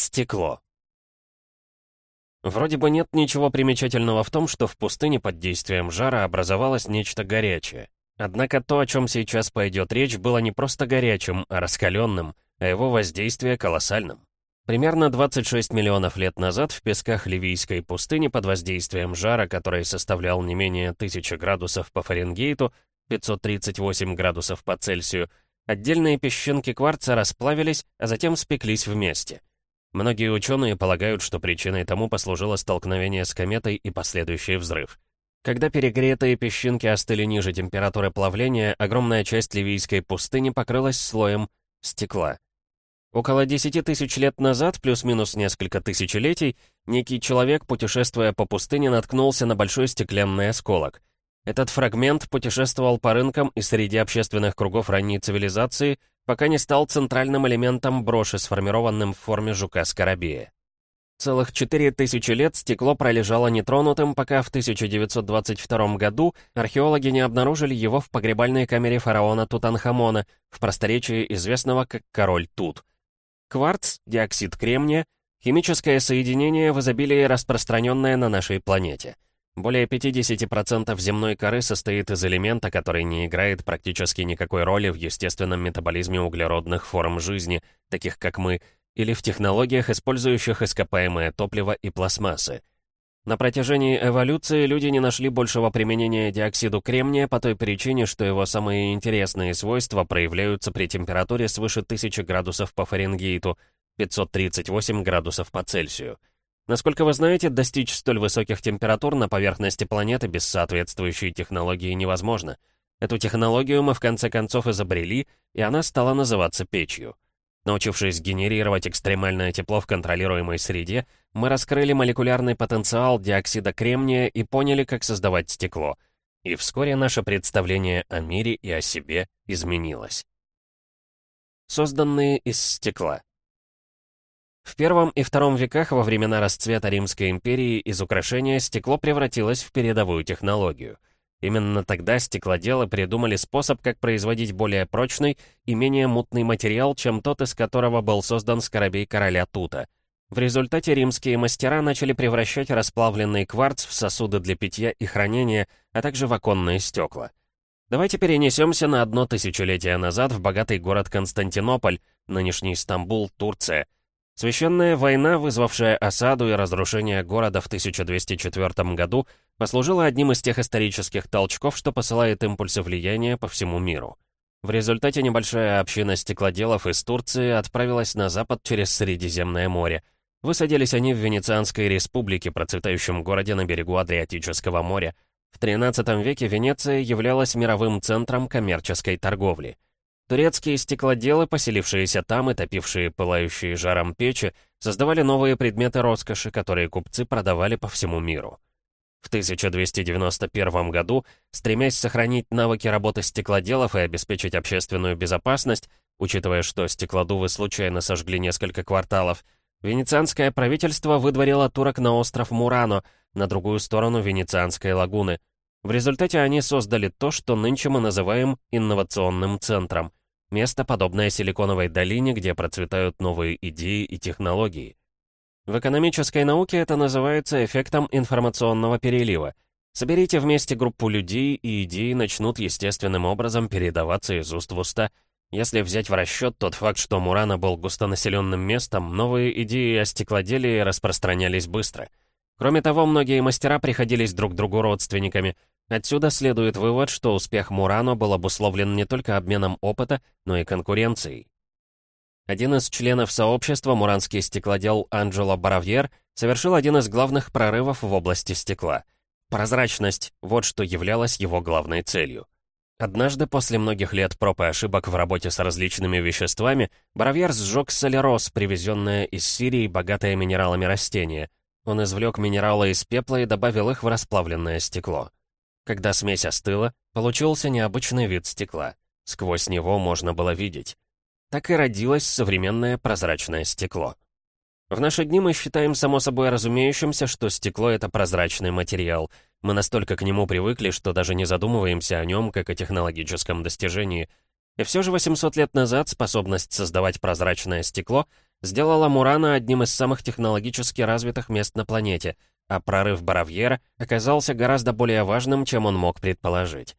Стекло. Вроде бы нет ничего примечательного в том, что в пустыне под действием жара образовалось нечто горячее. Однако то, о чем сейчас пойдет речь, было не просто горячим, а раскаленным, а его воздействие колоссальным. Примерно 26 миллионов лет назад в песках Ливийской пустыни под воздействием жара, который составлял не менее 1000 градусов по Фаренгейту, 538 градусов по Цельсию, отдельные песчинки кварца расплавились, а затем спеклись вместе. Многие ученые полагают, что причиной тому послужило столкновение с кометой и последующий взрыв. Когда перегретые песчинки остыли ниже температуры плавления, огромная часть ливийской пустыни покрылась слоем стекла. Около 10 тысяч лет назад, плюс-минус несколько тысячелетий, некий человек, путешествуя по пустыне, наткнулся на большой стеклянный осколок. Этот фрагмент путешествовал по рынкам и среди общественных кругов ранней цивилизации, пока не стал центральным элементом броши, сформированным в форме жука-скоробея. Целых четыре тысячи лет стекло пролежало нетронутым, пока в 1922 году археологи не обнаружили его в погребальной камере фараона Тутанхамона, в просторечии известного как Король Тут. Кварц, диоксид кремния, химическое соединение в изобилии распространенное на нашей планете — более 50% земной коры состоит из элемента, который не играет практически никакой роли в естественном метаболизме углеродных форм жизни, таких как мы, или в технологиях, использующих ископаемое топливо и пластмассы. На протяжении эволюции люди не нашли большего применения диоксиду кремния по той причине, что его самые интересные свойства проявляются при температуре свыше 1000 градусов по Фаренгейту, 538 градусов по Цельсию. Насколько вы знаете, достичь столь высоких температур на поверхности планеты без соответствующей технологии невозможно. Эту технологию мы в конце концов изобрели, и она стала называться печью. Научившись генерировать экстремальное тепло в контролируемой среде, мы раскрыли молекулярный потенциал диоксида кремния и поняли, как создавать стекло. И вскоре наше представление о мире и о себе изменилось. Созданные из стекла. В первом и втором веках во времена расцвета Римской империи из украшения стекло превратилось в передовую технологию. Именно тогда стеклоделы придумали способ, как производить более прочный и менее мутный материал, чем тот, из которого был создан скоробей короля Тута. В результате римские мастера начали превращать расплавленный кварц в сосуды для питья и хранения, а также в оконные стекла. Давайте перенесемся на одно тысячелетие назад в богатый город Константинополь, нынешний Стамбул, Турция — Священная война, вызвавшая осаду и разрушение города в 1204 году, послужила одним из тех исторических толчков, что посылает импульсы влияния по всему миру. В результате небольшая община стеклоделов из Турции отправилась на запад через Средиземное море. Высадились они в Венецианской республике, процветающем городе на берегу Адриатического моря. В XIII веке Венеция являлась мировым центром коммерческой торговли. Турецкие стеклоделы, поселившиеся там и топившие пылающие жаром печи, создавали новые предметы роскоши, которые купцы продавали по всему миру. В 1291 году, стремясь сохранить навыки работы стеклоделов и обеспечить общественную безопасность, учитывая, что стеклодувы случайно сожгли несколько кварталов, венецианское правительство выдворило турок на остров Мурано, на другую сторону Венецианской лагуны. В результате они создали то, что нынче мы называем инновационным центром — Место, подобное Силиконовой долине, где процветают новые идеи и технологии. В экономической науке это называется эффектом информационного перелива. Соберите вместе группу людей, и идеи начнут естественным образом передаваться из уст в уста. Если взять в расчет тот факт, что Мурана был густонаселенным местом, новые идеи о стеклоделии распространялись быстро. Кроме того, многие мастера приходились друг другу родственниками — Отсюда следует вывод, что успех Мурано был обусловлен не только обменом опыта, но и конкуренцией. Один из членов сообщества, муранский стеклодел Анджело Баравьер, совершил один из главных прорывов в области стекла. Прозрачность — вот что являлось его главной целью. Однажды, после многих лет проб и ошибок в работе с различными веществами, Баравьер сжег солярос, привезенное из Сирии, богатое минералами растения. Он извлек минералы из пепла и добавил их в расплавленное стекло. Когда смесь остыла, получился необычный вид стекла. Сквозь него можно было видеть. Так и родилось современное прозрачное стекло. В наши дни мы считаем само собой разумеющимся, что стекло — это прозрачный материал. Мы настолько к нему привыкли, что даже не задумываемся о нем как о технологическом достижении. И все же 800 лет назад способность создавать прозрачное стекло сделала Мурана одним из самых технологически развитых мест на планете, а прорыв Баравьера оказался гораздо более важным, чем он мог предположить.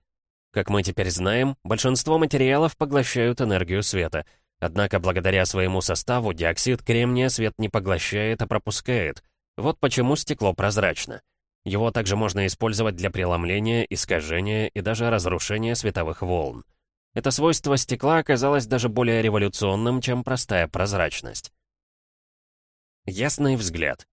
Как мы теперь знаем, большинство материалов поглощают энергию света, однако благодаря своему составу диоксид кремния свет не поглощает, а пропускает. Вот почему стекло прозрачно. Его также можно использовать для преломления, искажения и даже разрушения световых волн. Это свойство стекла оказалось даже более революционным, чем простая прозрачность. Ясный взгляд.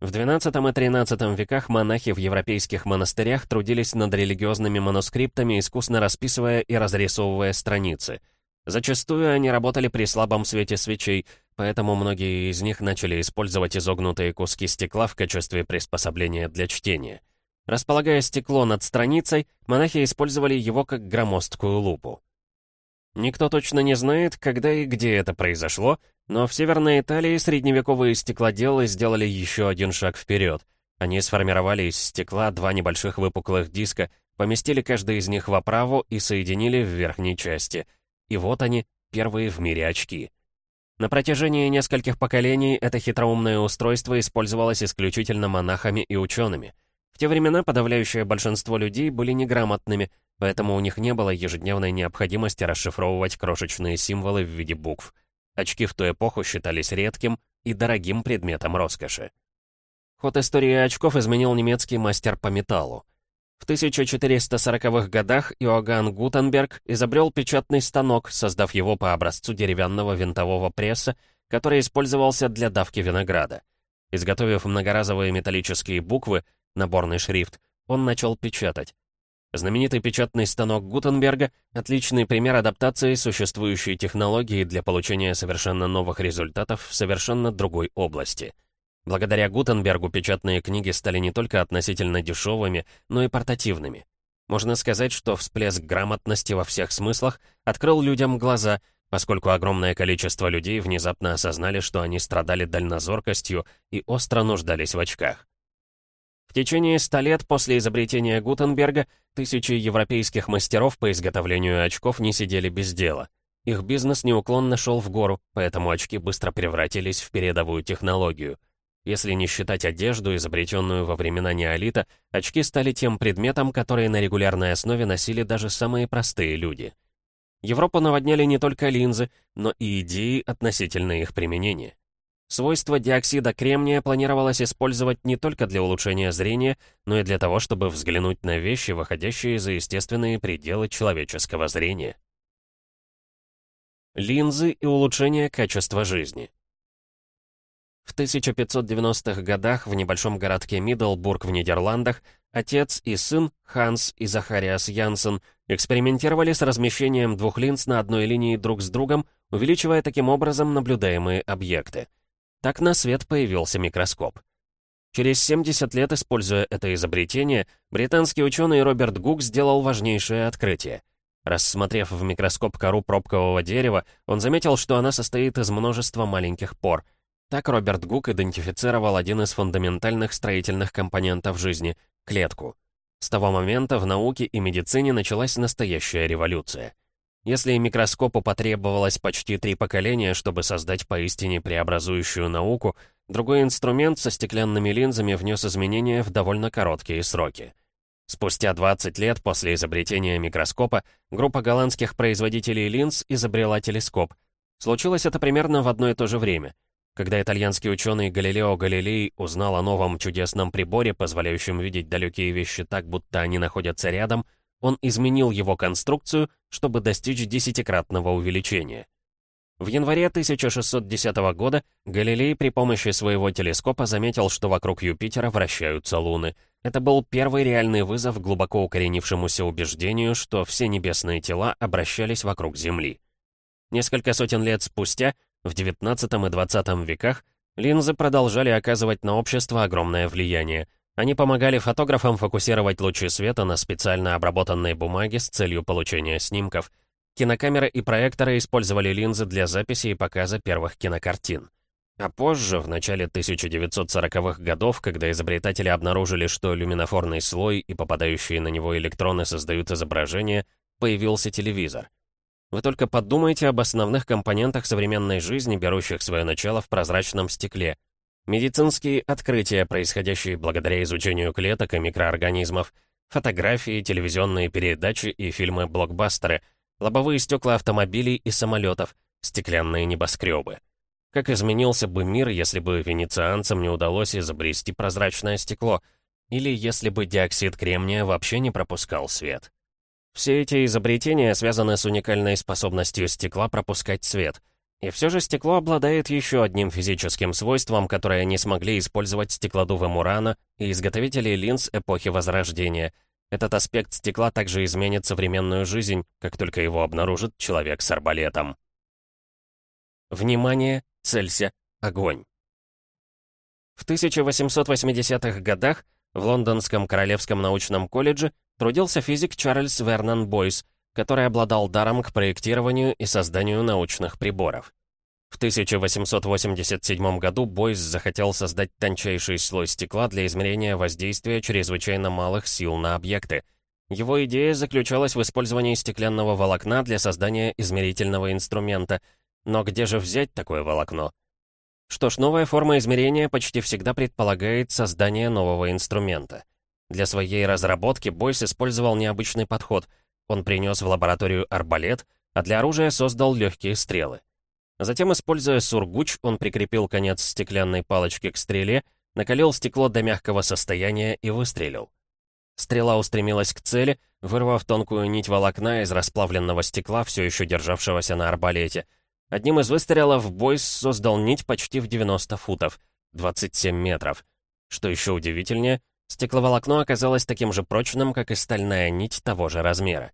В XII и XIII веках монахи в европейских монастырях трудились над религиозными манускриптами, искусно расписывая и разрисовывая страницы. Зачастую они работали при слабом свете свечей, поэтому многие из них начали использовать изогнутые куски стекла в качестве приспособления для чтения. Располагая стекло над страницей, монахи использовали его как громоздкую лупу. Никто точно не знает, когда и где это произошло, но в Северной Италии средневековые стеклоделы сделали еще один шаг вперед. Они сформировали из стекла два небольших выпуклых диска, поместили каждый из них в оправу и соединили в верхней части. И вот они, первые в мире очки. На протяжении нескольких поколений это хитроумное устройство использовалось исключительно монахами и учеными. В те времена подавляющее большинство людей были неграмотными, поэтому у них не было ежедневной необходимости расшифровывать крошечные символы в виде букв. Очки в ту эпоху считались редким и дорогим предметом роскоши. Ход истории очков изменил немецкий мастер по металлу. В 1440-х годах Иоганн Гутенберг изобрел печатный станок, создав его по образцу деревянного винтового пресса, который использовался для давки винограда. Изготовив многоразовые металлические буквы, наборный шрифт, он начал печатать. Знаменитый печатный станок Гутенберга — отличный пример адаптации существующей технологии для получения совершенно новых результатов в совершенно другой области — Благодаря Гутенбергу печатные книги стали не только относительно дешевыми, но и портативными. Можно сказать, что всплеск грамотности во всех смыслах открыл людям глаза, поскольку огромное количество людей внезапно осознали, что они страдали дальнозоркостью и остро нуждались в очках. В течение ста лет после изобретения Гутенберга тысячи европейских мастеров по изготовлению очков не сидели без дела. Их бизнес неуклонно шел в гору, поэтому очки быстро превратились в передовую технологию — если не считать одежду, изобретенную во времена неолита, очки стали тем предметом, который на регулярной основе носили даже самые простые люди. Европу наводняли не только линзы, но и идеи относительно их применения. Свойства диоксида кремния планировалось использовать не только для улучшения зрения, но и для того, чтобы взглянуть на вещи, выходящие за естественные пределы человеческого зрения. Линзы и улучшение качества жизни. В 1590-х годах в небольшом городке Миддлбург в Нидерландах отец и сын, Ханс и Захариас Янсен, экспериментировали с размещением двух линз на одной линии друг с другом, увеличивая таким образом наблюдаемые объекты. Так на свет появился микроскоп. Через 70 лет, используя это изобретение, британский ученый Роберт Гук сделал важнейшее открытие. Рассмотрев в микроскоп кору пробкового дерева, он заметил, что она состоит из множества маленьких пор — так Роберт Гук идентифицировал один из фундаментальных строительных компонентов жизни — клетку. С того момента в науке и медицине началась настоящая революция. Если микроскопу потребовалось почти три поколения, чтобы создать поистине преобразующую науку, другой инструмент со стеклянными линзами внес изменения в довольно короткие сроки. Спустя 20 лет после изобретения микроскопа группа голландских производителей линз изобрела телескоп. Случилось это примерно в одно и то же время — когда итальянский ученый Галилео Галилей узнал о новом чудесном приборе, позволяющем видеть далекие вещи так, будто они находятся рядом, он изменил его конструкцию, чтобы достичь десятикратного увеличения. В январе 1610 года Галилей при помощи своего телескопа заметил, что вокруг Юпитера вращаются луны. Это был первый реальный вызов глубоко укоренившемуся убеждению, что все небесные тела обращались вокруг Земли. Несколько сотен лет спустя в XIX и XX веках линзы продолжали оказывать на общество огромное влияние. Они помогали фотографам фокусировать лучи света на специально обработанной бумаге с целью получения снимков. Кинокамеры и проекторы использовали линзы для записи и показа первых кинокартин. А позже, в начале 1940-х годов, когда изобретатели обнаружили, что люминофорный слой и попадающие на него электроны создают изображение, появился телевизор. Вы только подумайте об основных компонентах современной жизни, берущих свое начало в прозрачном стекле. Медицинские открытия, происходящие благодаря изучению клеток и микроорганизмов, фотографии, телевизионные передачи и фильмы-блокбастеры, лобовые стекла автомобилей и самолетов, стеклянные небоскребы. Как изменился бы мир, если бы венецианцам не удалось изобрести прозрачное стекло, или если бы диоксид кремния вообще не пропускал свет? Все эти изобретения связаны с уникальной способностью стекла пропускать свет. И все же стекло обладает еще одним физическим свойством, которое не смогли использовать стеклодувы Мурана и изготовители линз эпохи Возрождения. Этот аспект стекла также изменит современную жизнь, как только его обнаружит человек с арбалетом. Внимание! Целься! Огонь! В 1880-х годах в Лондонском Королевском научном колледже трудился физик Чарльз Вернон Бойс, который обладал даром к проектированию и созданию научных приборов. В 1887 году Бойс захотел создать тончайший слой стекла для измерения воздействия чрезвычайно малых сил на объекты. Его идея заключалась в использовании стеклянного волокна для создания измерительного инструмента. Но где же взять такое волокно? Что ж, новая форма измерения почти всегда предполагает создание нового инструмента. Для своей разработки Бойс использовал необычный подход. Он принес в лабораторию арбалет, а для оружия создал легкие стрелы. Затем, используя сургуч, он прикрепил конец стеклянной палочки к стреле, накалил стекло до мягкого состояния и выстрелил. Стрела устремилась к цели, вырвав тонкую нить волокна из расплавленного стекла, все еще державшегося на арбалете. Одним из выстрелов Бойс создал нить почти в 90 футов, 27 метров. Что еще удивительнее, Стекловолокно оказалось таким же прочным, как и стальная нить того же размера.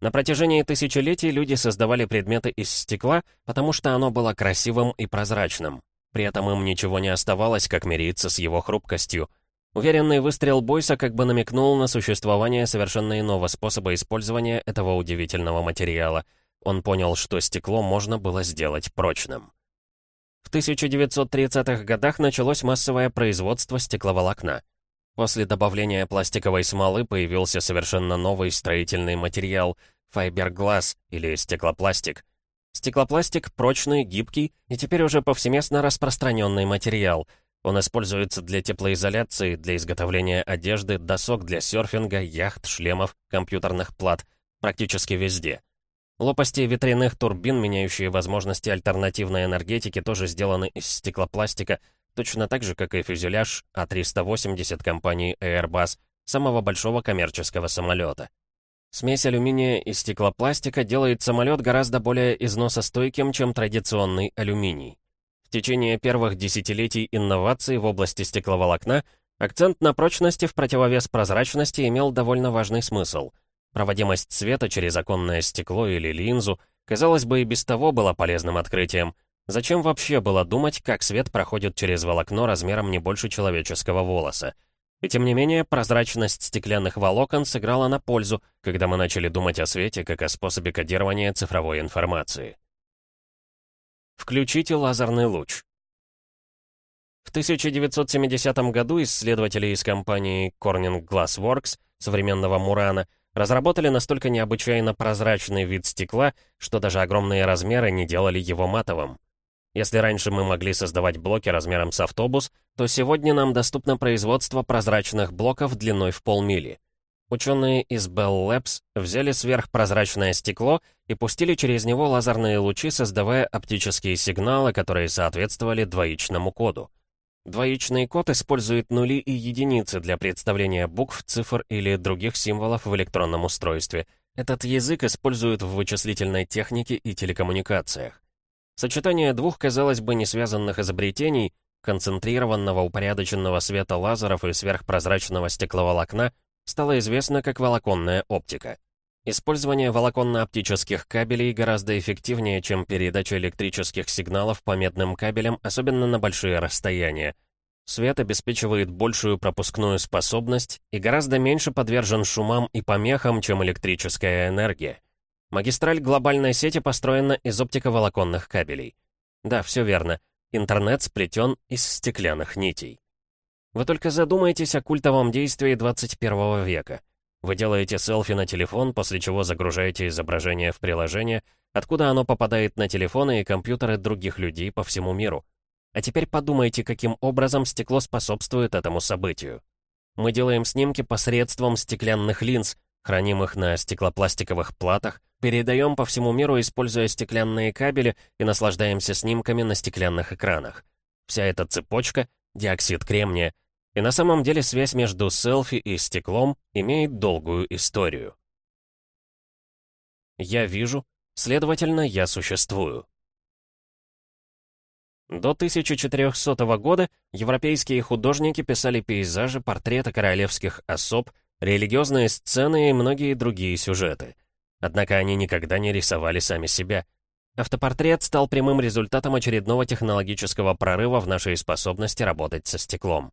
На протяжении тысячелетий люди создавали предметы из стекла, потому что оно было красивым и прозрачным. При этом им ничего не оставалось, как мириться с его хрупкостью. Уверенный выстрел Бойса как бы намекнул на существование совершенно иного способа использования этого удивительного материала. Он понял, что стекло можно было сделать прочным. В 1930-х годах началось массовое производство стекловолокна. После добавления пластиковой смолы появился совершенно новый строительный материал — файберглаз или стеклопластик. Стеклопластик прочный, гибкий и теперь уже повсеместно распространенный материал. Он используется для теплоизоляции, для изготовления одежды, досок для серфинга, яхт, шлемов, компьютерных плат. Практически везде. Лопасти ветряных турбин, меняющие возможности альтернативной энергетики, тоже сделаны из стеклопластика — точно так же, как и фюзеляж А380 компании Airbus, самого большого коммерческого самолета. Смесь алюминия и стеклопластика делает самолет гораздо более износостойким, чем традиционный алюминий. В течение первых десятилетий инноваций в области стекловолокна акцент на прочности в противовес прозрачности имел довольно важный смысл. Проводимость света через оконное стекло или линзу, казалось бы, и без того была полезным открытием — Зачем вообще было думать, как свет проходит через волокно размером не больше человеческого волоса? И тем не менее, прозрачность стеклянных волокон сыграла на пользу, когда мы начали думать о свете как о способе кодирования цифровой информации. Включите лазерный луч. В 1970 году исследователи из компании Corning Glass Works, современного Мурана, разработали настолько необычайно прозрачный вид стекла, что даже огромные размеры не делали его матовым. Если раньше мы могли создавать блоки размером с автобус, то сегодня нам доступно производство прозрачных блоков длиной в полмили. Ученые из Bell Labs взяли сверхпрозрачное стекло и пустили через него лазерные лучи, создавая оптические сигналы, которые соответствовали двоичному коду. Двоичный код использует нули и единицы для представления букв, цифр или других символов в электронном устройстве. Этот язык используют в вычислительной технике и телекоммуникациях. Сочетание двух, казалось бы, несвязанных изобретений, концентрированного упорядоченного света лазеров и сверхпрозрачного стекловолокна, стало известно как волоконная оптика. Использование волоконно-оптических кабелей гораздо эффективнее, чем передача электрических сигналов по медным кабелям, особенно на большие расстояния. Свет обеспечивает большую пропускную способность и гораздо меньше подвержен шумам и помехам, чем электрическая энергия. Магистраль глобальной сети построена из оптиковолоконных кабелей. Да, все верно. Интернет сплетен из стеклянных нитей. Вы только задумайтесь о культовом действии 21 века. Вы делаете селфи на телефон, после чего загружаете изображение в приложение, откуда оно попадает на телефоны и компьютеры других людей по всему миру. А теперь подумайте, каким образом стекло способствует этому событию. Мы делаем снимки посредством стеклянных линз, храним их на стеклопластиковых платах, передаем по всему миру, используя стеклянные кабели и наслаждаемся снимками на стеклянных экранах. Вся эта цепочка — диоксид кремния. И на самом деле связь между селфи и стеклом имеет долгую историю. Я вижу, следовательно, я существую. До 1400 года европейские художники писали пейзажи, портреты королевских особ, религиозные сцены и многие другие сюжеты. Однако они никогда не рисовали сами себя. Автопортрет стал прямым результатом очередного технологического прорыва в нашей способности работать со стеклом.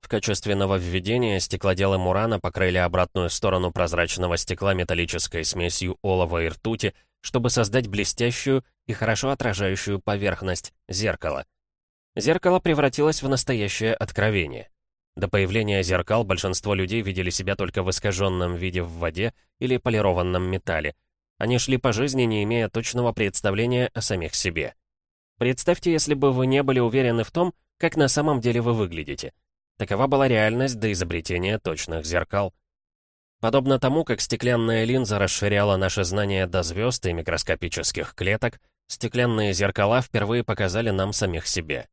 В качестве нововведения стеклоделы Мурана покрыли обратную сторону прозрачного стекла металлической смесью олова и ртути, чтобы создать блестящую и хорошо отражающую поверхность — зеркало. Зеркало превратилось в настоящее откровение. До появления зеркал большинство людей видели себя только в искаженном виде в воде или полированном металле. Они шли по жизни, не имея точного представления о самих себе. Представьте, если бы вы не были уверены в том, как на самом деле вы выглядите. Такова была реальность до изобретения точных зеркал. Подобно тому, как стеклянная линза расширяла наше знание до звезд и микроскопических клеток, стеклянные зеркала впервые показали нам самих себе.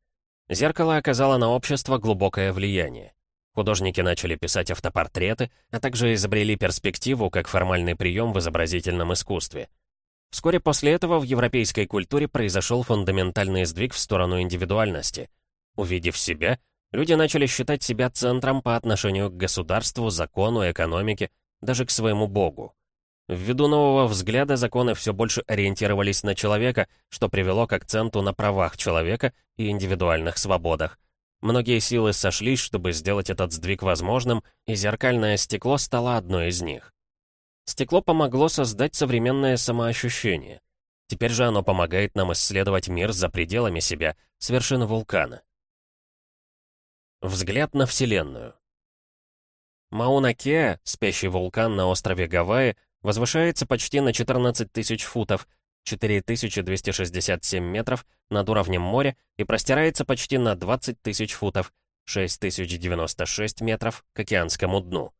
Зеркало оказало на общество глубокое влияние. Художники начали писать автопортреты, а также изобрели перспективу как формальный прием в изобразительном искусстве. Вскоре после этого в европейской культуре произошел фундаментальный сдвиг в сторону индивидуальности. Увидев себя, Люди начали считать себя центром по отношению к государству, закону, экономике, даже к своему богу. Ввиду нового взгляда законы все больше ориентировались на человека, что привело к акценту на правах человека и индивидуальных свободах. Многие силы сошлись, чтобы сделать этот сдвиг возможным, и зеркальное стекло стало одной из них. Стекло помогло создать современное самоощущение. Теперь же оно помогает нам исследовать мир за пределами себя, с вершины вулкана. Взгляд на Вселенную. Мауна-Кеа, спящий вулкан на острове Гавайи, возвышается почти на 14 тысяч футов, 4267 метров над уровнем моря и простирается почти на 20 тысяч футов, 6096 метров к океанскому дну.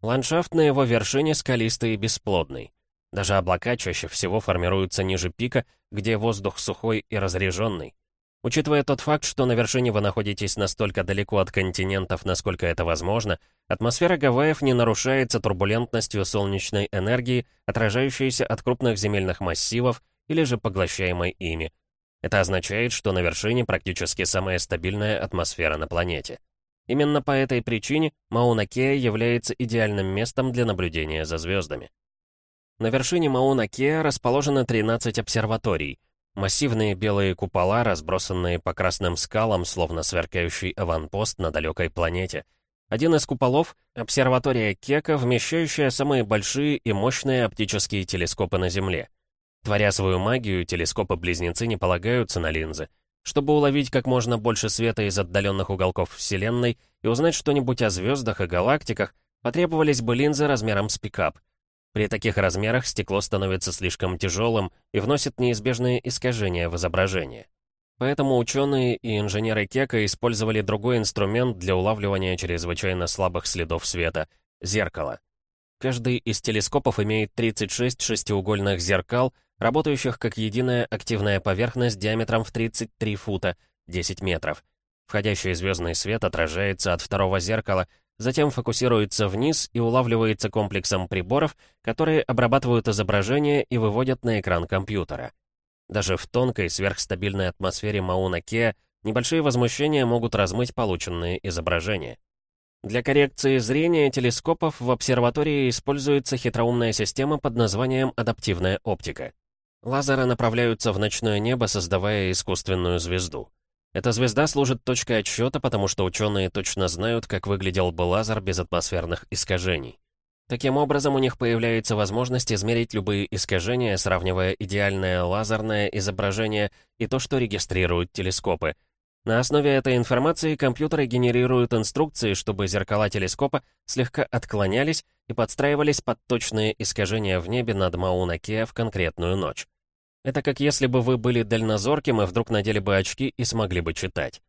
Ландшафт на его вершине скалистый и бесплодный. Даже облака чаще всего формируются ниже пика, где воздух сухой и разреженный. Учитывая тот факт, что на вершине вы находитесь настолько далеко от континентов, насколько это возможно, атмосфера Гавайев не нарушается турбулентностью солнечной энергии, отражающейся от крупных земельных массивов или же поглощаемой ими. Это означает, что на вершине практически самая стабильная атмосфера на планете. Именно по этой причине Мауна-Кеа является идеальным местом для наблюдения за звездами. На вершине Мауна-Кеа расположено 13 обсерваторий — Массивные белые купола, разбросанные по красным скалам, словно сверкающий аванпост на далекой планете. Один из куполов — обсерватория Кека, вмещающая самые большие и мощные оптические телескопы на Земле. Творя свою магию, телескопы-близнецы не полагаются на линзы. Чтобы уловить как можно больше света из отдаленных уголков Вселенной и узнать что-нибудь о звездах и галактиках, потребовались бы линзы размером с пикап — при таких размерах стекло становится слишком тяжелым и вносит неизбежные искажения в изображение. Поэтому ученые и инженеры Кека использовали другой инструмент для улавливания чрезвычайно слабых следов света — зеркало. Каждый из телескопов имеет 36 шестиугольных зеркал, работающих как единая активная поверхность диаметром в 33 фута, 10 метров. Входящий звездный свет отражается от второго зеркала, затем фокусируется вниз и улавливается комплексом приборов, которые обрабатывают изображение и выводят на экран компьютера. Даже в тонкой сверхстабильной атмосфере Мауна-Кеа небольшие возмущения могут размыть полученные изображения. Для коррекции зрения телескопов в обсерватории используется хитроумная система под названием адаптивная оптика. Лазеры направляются в ночное небо, создавая искусственную звезду. Эта звезда служит точкой отсчета, потому что ученые точно знают, как выглядел бы лазер без атмосферных искажений. Таким образом, у них появляется возможность измерить любые искажения, сравнивая идеальное лазерное изображение и то, что регистрируют телескопы. На основе этой информации компьютеры генерируют инструкции, чтобы зеркала телескопа слегка отклонялись и подстраивались под точные искажения в небе над Мауна-Кеа в конкретную ночь. Это как если бы вы были дальнозорким и вдруг надели бы очки и смогли бы читать.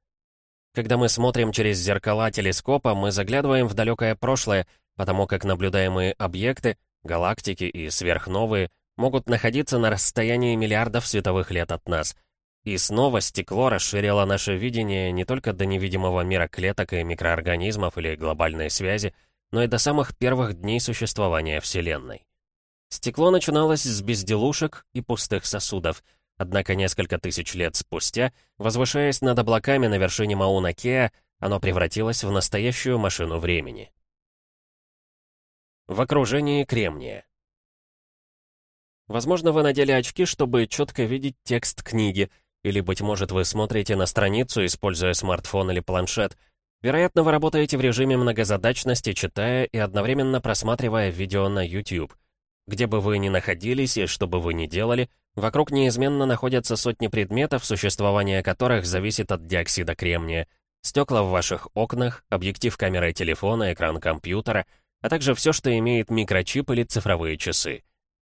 Когда мы смотрим через зеркала телескопа, мы заглядываем в далекое прошлое, потому как наблюдаемые объекты, галактики и сверхновые могут находиться на расстоянии миллиардов световых лет от нас. И снова стекло расширило наше видение не только до невидимого мира клеток и микроорганизмов или глобальной связи, но и до самых первых дней существования Вселенной. Стекло начиналось с безделушек и пустых сосудов, однако несколько тысяч лет спустя, возвышаясь над облаками на вершине Мауна-Кеа, оно превратилось в настоящую машину времени. В окружении кремния. Возможно, вы надели очки, чтобы четко видеть текст книги, или, быть может, вы смотрите на страницу, используя смартфон или планшет. Вероятно, вы работаете в режиме многозадачности, читая и одновременно просматривая видео на YouTube. Где бы вы ни находились и что бы вы ни делали, вокруг неизменно находятся сотни предметов, существование которых зависит от диоксида кремния. Стекла в ваших окнах, объектив камеры телефона, экран компьютера, а также все, что имеет микрочип или цифровые часы.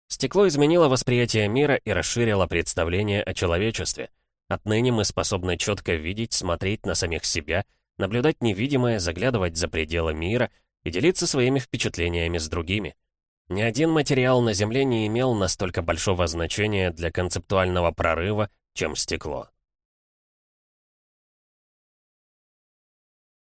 Стекло изменило восприятие мира и расширило представление о человечестве. Отныне мы способны четко видеть, смотреть на самих себя, наблюдать невидимое, заглядывать за пределы мира и делиться своими впечатлениями с другими. Ни один материал на Земле не имел настолько большого значения для концептуального прорыва, чем стекло.